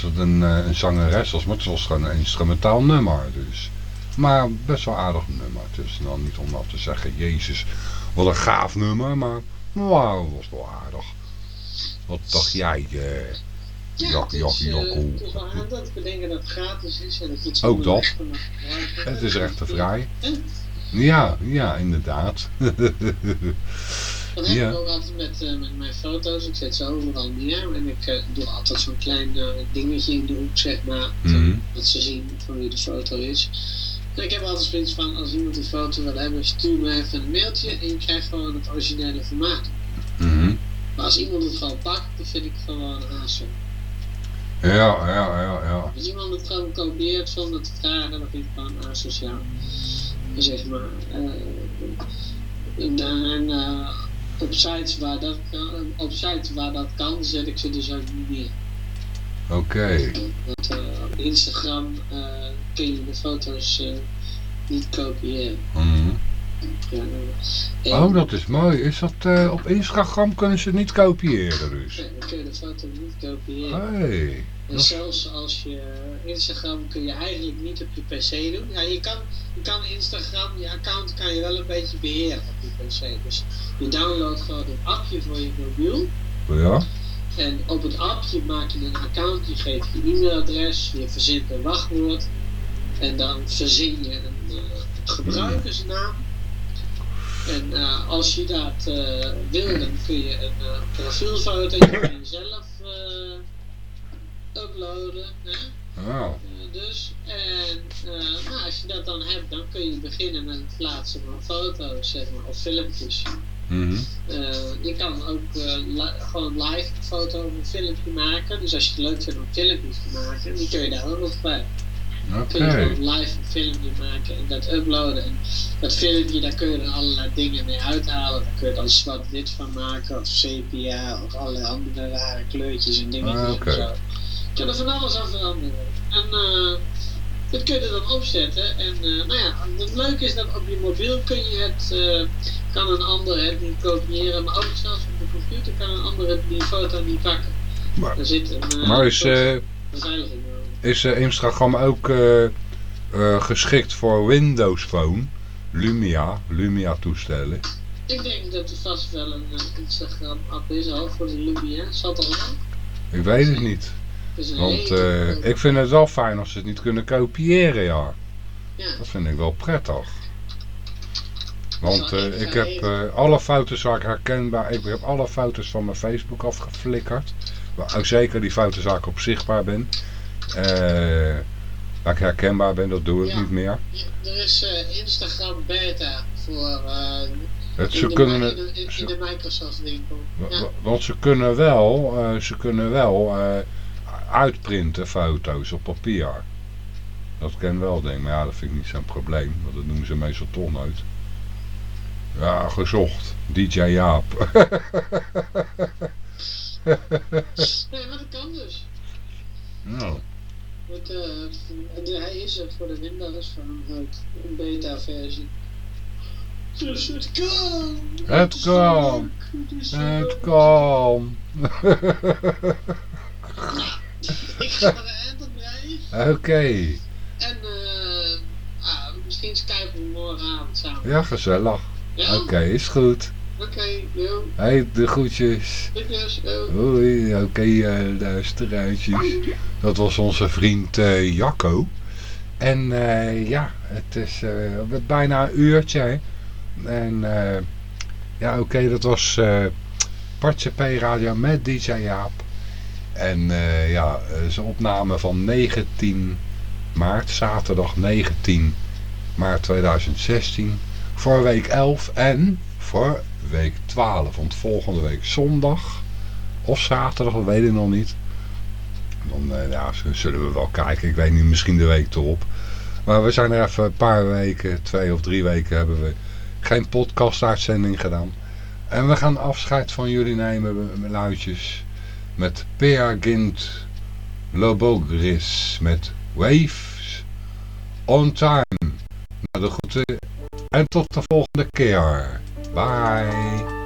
Dat het een, een zangeres was, maar het was gewoon een instrumentaal nummer. Dus. Maar best wel aardig nummer. Het is dan niet om af te zeggen, jezus, wat een gaaf nummer. Maar wauw, het was wel aardig. Wat dacht jij? Uh, ja, jak, jak, is wel aan dat we denken dat het gratis is. En dat het Ook dat. Het is echt te vrij. Ja, ja, inderdaad. [laughs] Dat heb ja. ik ook altijd met, uh, met mijn foto's. Ik zet ze overal neer. En ik uh, doe altijd zo'n klein uh, dingetje in de hoek, zeg maar. Mm -hmm. Dat ze zien van wie de foto is. En ik heb altijd zoiets van, als iemand een foto wil hebben, stuur me even een mailtje. En je krijgt gewoon het originele formaat. Mm -hmm. Maar als iemand het gewoon pakt, dan vind ik gewoon awesome. Ja, ja, ja, ja. Als iemand het gewoon kopieert zonder te vragen, dan vind ik gewoon asociaal. Zeg maar. en, en op sites waar dat kan, op sites waar dat kan, zet ik ze dus ook niet meer. Oké. Okay. Want uh, op Instagram uh, kun je de foto's uh, niet kopiëren. Mm ja, en, oh, dat is mooi. Is dat op Instagram kunnen ze het niet kopiëren dus? Ja, dan kun je de foto niet kopiëren. Hey. En zelfs als je Instagram kun je eigenlijk niet op je pc doen. Ja, je kan, je kan Instagram, je account kan je wel een beetje beheren op je pc. Dus je downloadt gewoon een appje voor je mobiel. Ja. En op het appje maak je een account, je geeft je e-mailadres, je verzint een wachtwoord. En dan verzin je een uh, gebruikersnaam. En uh, als je dat uh, wil, dan kun je een profielfoto van jezelf uploaden. Hè? Oh. dus, en nou, als je dat dan hebt, dan kun je beginnen met het plaatsen van foto's, zeg maar, of filmpjes. Mm -hmm. uh, je kan ook uh, li gewoon live een foto of een filmpje maken. Dus als je het leuk vindt om filmpjes te maken, die kun je daar ook nog bij. Okay. Kun je gewoon live een filmpje maken en dat uploaden. En dat filmpje, daar kun je dan allerlei dingen mee uithalen. Daar kun je dan zwart-wit van maken, of sepia, of allerlei andere rare kleurtjes en dingetjes ah, okay. en zo. Je kan er van alles aan veranderen. En uh, dat kun je dan opzetten. En nou ja, het leuke is dat op je mobiel kun je het kan een ander het niet kopiëren, maar ook zelfs op de computer kan een ander die foto niet pakken. Maar, er zit een, maar is, beveiliging is Instagram ook geschikt voor Windows Phone? Lumia, Lumia toestellen? Ik denk dat er vast wel een Instagram app is al voor de Lumia. Zal het al? Ik weet het niet. Want ik vind het wel fijn als ze het niet kunnen kopiëren, ja. ja. Dat vind ik wel prettig. Want uh, ik heb uh, alle ik herkenbaar... Ik heb alle foto's van mijn Facebook afgeflikkerd. Waar ook zeker die foto's waar ik op zichtbaar ben. Waar ik herkenbaar ben, dat doe ik ja, niet meer. Er is Instagram beta voor... Het, in, ze de, kunnen, in, de, in de Microsoft winkel. Ja. Want ze kunnen wel, ze kunnen wel uitprinten foto's op papier. Dat kan wel, denk ik. Maar ja, dat vind ik niet zo'n probleem. Want dat noemen ze meestal toch nooit. Ja, gezocht. DJ Jaap. [laughs] nee, maar dat kan dus. Nou. Het, uh, hij is er voor de Windows van het, een beta versie. Dus het kan! Het kan! Het kan! [laughs] ik ga naar de. Oké. Okay. En uh, ah, misschien skypen we morgenavond samen. Ja, gezellig. Ja? Oké, okay, is goed. Oké, okay. Hey, de groetjes. Groetjes, yo. Hoi, oké, okay, uh, luisteruitjes. Dat was onze vriend uh, Jacco. En uh, ja, het is uh, bijna een uurtje. Hè? En ja, oké, okay, dat was Partje P Radio met DJ Jaap. En ja, zijn opname van 19 maart, zaterdag 19 maart 2016 voor week 11 en voor week 12. Want volgende week zondag of zaterdag, dat weet ik nog niet. Dan uh, ja, zullen we wel kijken. Ik weet niet, misschien de week erop. Maar we zijn er even een paar weken, twee of drie weken hebben we geen podcast-uitzending gedaan. En we gaan afscheid van jullie nemen, luidjes. Met Peer Lobogris met Waves on time. Nou, de groeten en tot de volgende keer. Bye.